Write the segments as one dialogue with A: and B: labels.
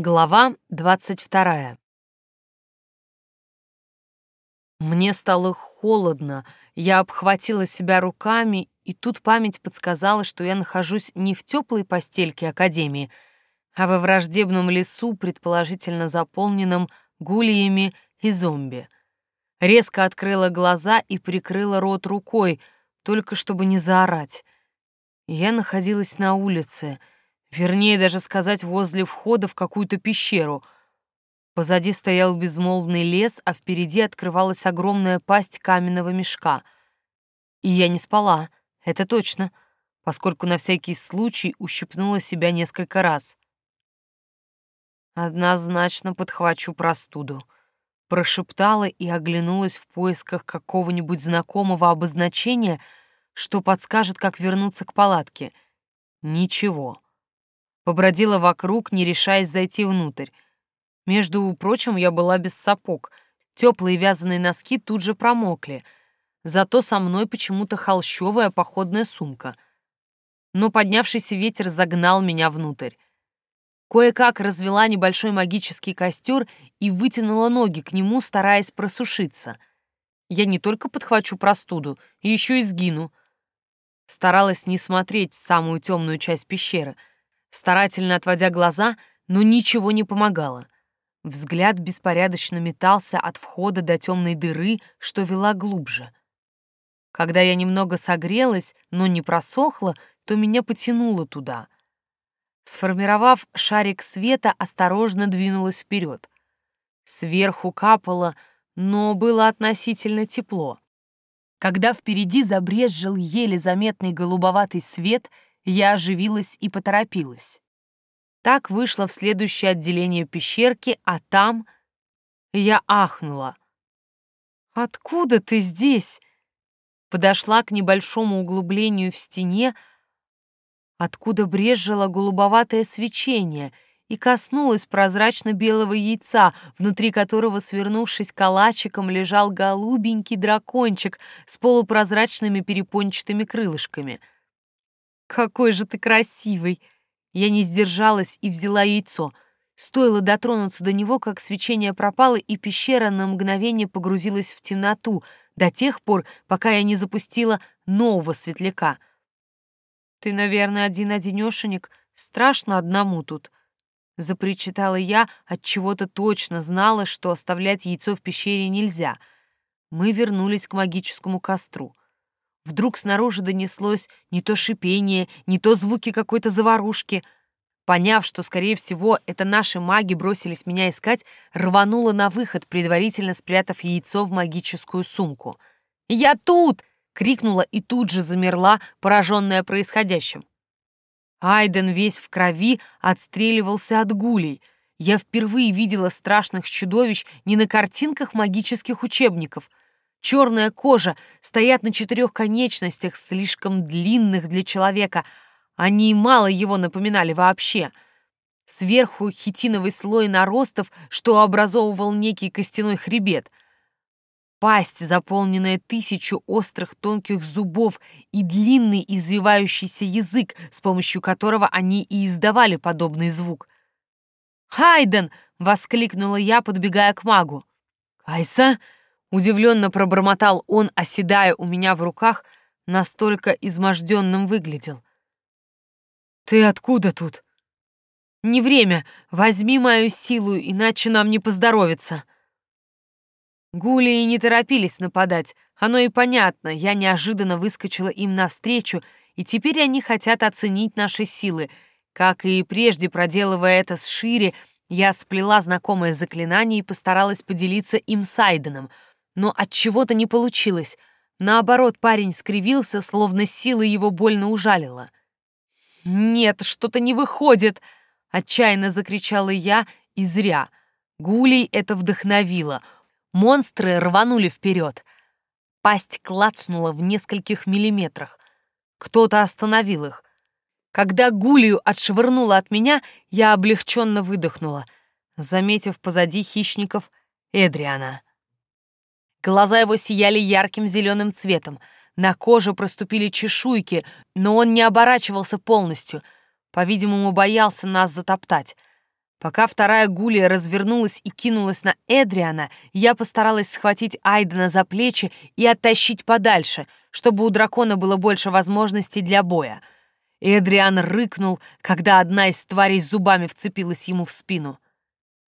A: Глава двадцать вторая. Мне стало холодно, я обхватила себя руками, и тут память подсказала, что я нахожусь не в теплой постельке Академии, а во враждебном лесу, предположительно заполненном гулиями и зомби. Резко открыла глаза и прикрыла рот рукой, только чтобы не заорать. Я находилась на улице — Вернее, даже сказать, возле входа в какую-то пещеру. Позади стоял безмолвный лес, а впереди открывалась огромная пасть каменного мешка. И я не спала, это точно, поскольку на всякий случай ущипнула себя несколько раз. Однозначно подхвачу простуду. Прошептала и оглянулась в поисках какого-нибудь знакомого обозначения, что подскажет, как вернуться к палатке. Ничего побродила вокруг, не решаясь зайти внутрь. Между прочим, я была без сапог. Теплые вязаные носки тут же промокли. Зато со мной почему-то холщовая походная сумка. Но поднявшийся ветер загнал меня внутрь. Кое-как развела небольшой магический костер и вытянула ноги к нему, стараясь просушиться. Я не только подхвачу простуду, еще и сгину. Старалась не смотреть в самую темную часть пещеры — старательно отводя глаза, но ничего не помогало. Взгляд беспорядочно метался от входа до темной дыры, что вела глубже. Когда я немного согрелась, но не просохла, то меня потянуло туда. Сформировав шарик света, осторожно двинулась вперед. Сверху капало, но было относительно тепло. Когда впереди забрезжил еле заметный голубоватый свет — я оживилась и поторопилась. Так вышла в следующее отделение пещерки, а там я ахнула. «Откуда ты здесь?» Подошла к небольшому углублению в стене, откуда брезжило голубоватое свечение, и коснулась прозрачно-белого яйца, внутри которого, свернувшись калачиком, лежал голубенький дракончик с полупрозрачными перепончатыми крылышками — «Какой же ты красивый!» Я не сдержалась и взяла яйцо. Стоило дотронуться до него, как свечение пропало, и пещера на мгновение погрузилась в темноту, до тех пор, пока я не запустила нового светляка. «Ты, наверное, один-одинешенек, страшно одному тут», — запричитала я, от чего то точно знала, что оставлять яйцо в пещере нельзя. Мы вернулись к магическому костру. Вдруг снаружи донеслось не то шипение, не то звуки какой-то заварушки. Поняв, что, скорее всего, это наши маги бросились меня искать, рванула на выход, предварительно спрятав яйцо в магическую сумку. «Я тут!» — крикнула и тут же замерла, пораженная происходящим. Айден весь в крови отстреливался от гулей. Я впервые видела страшных чудовищ не на картинках магических учебников — черная кожа, стоят на четырех конечностях, слишком длинных для человека. Они мало его напоминали вообще. Сверху хитиновый слой наростов, что образовывал некий костяной хребет. Пасть, заполненная тысячу острых тонких зубов и длинный извивающийся язык, с помощью которого они и издавали подобный звук. «Хайден!» — воскликнула я, подбегая к магу. «Айса!» Удивленно пробормотал он, оседая у меня в руках, настолько изможденным выглядел. «Ты откуда тут?» «Не время. Возьми мою силу, иначе нам не поздоровится». Гулии не торопились нападать. Оно и понятно, я неожиданно выскочила им навстречу, и теперь они хотят оценить наши силы. Как и прежде, проделывая это с Шире, я сплела знакомое заклинание и постаралась поделиться им с Айденом — но от чего-то не получилось. Наоборот, парень скривился, словно сила его больно ужалила. «Нет, что-то не выходит!» — отчаянно закричала я, и зря. Гулей это вдохновило. Монстры рванули вперед. Пасть клацнула в нескольких миллиметрах. Кто-то остановил их. Когда Гулию отшвырнула от меня, я облегченно выдохнула, заметив позади хищников Эдриана. Глаза его сияли ярким зеленым цветом. На коже проступили чешуйки, но он не оборачивался полностью. По-видимому, боялся нас затоптать. Пока вторая гулия развернулась и кинулась на Эдриана, я постаралась схватить Айдена за плечи и оттащить подальше, чтобы у дракона было больше возможностей для боя. Эдриан рыкнул, когда одна из тварей зубами вцепилась ему в спину.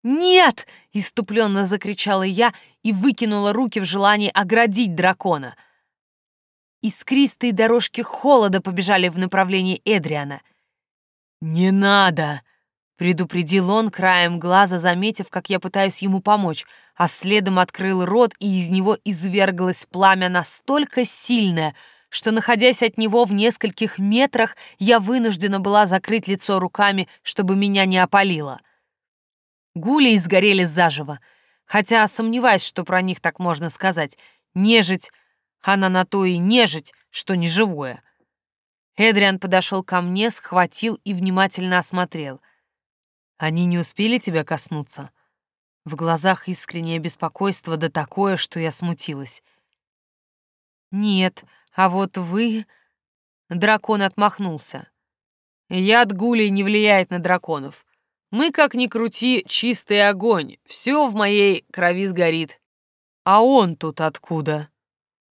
A: «Нет!» — иступленно закричала я и выкинула руки в желании оградить дракона. Искристые дорожки холода побежали в направлении Эдриана. «Не надо!» Предупредил он, краем глаза заметив, как я пытаюсь ему помочь, а следом открыл рот, и из него изверглось пламя настолько сильное, что, находясь от него в нескольких метрах, я вынуждена была закрыть лицо руками, чтобы меня не опалило. Гули изгорели заживо, хотя сомневаюсь, что про них так можно сказать. Нежить, она на то и нежить, что не живое. Эдриан подошел ко мне, схватил и внимательно осмотрел — они не успели тебя коснуться? В глазах искреннее беспокойство, да такое, что я смутилась. Нет, а вот вы... Дракон отмахнулся. Яд гулей не влияет на драконов. Мы, как ни крути, чистый огонь. Все в моей крови сгорит. А он тут откуда?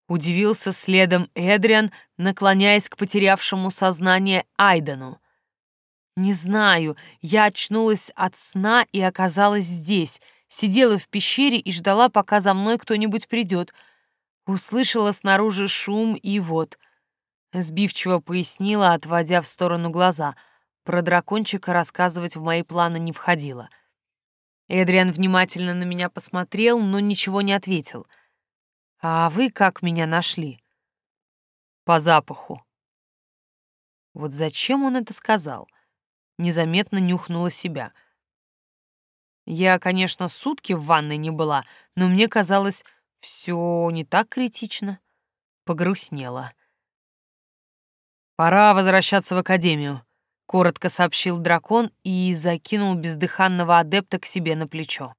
A: Удивился следом Эдриан, наклоняясь к потерявшему сознание Айдену. Не знаю, я очнулась от сна и оказалась здесь, сидела в пещере и ждала, пока за мной кто-нибудь придет. Услышала снаружи шум и вот. Сбивчиво пояснила, отводя в сторону глаза. Про дракончика рассказывать в мои планы не входило. Эдриан внимательно на меня посмотрел, но ничего не ответил. «А вы как меня нашли?» «По запаху». Вот зачем он это сказал? незаметно нюхнула себя. Я, конечно, сутки в ванной не была, но мне казалось, все не так критично. Погрустнела. «Пора возвращаться в академию», — коротко сообщил дракон и закинул бездыханного адепта к себе на плечо.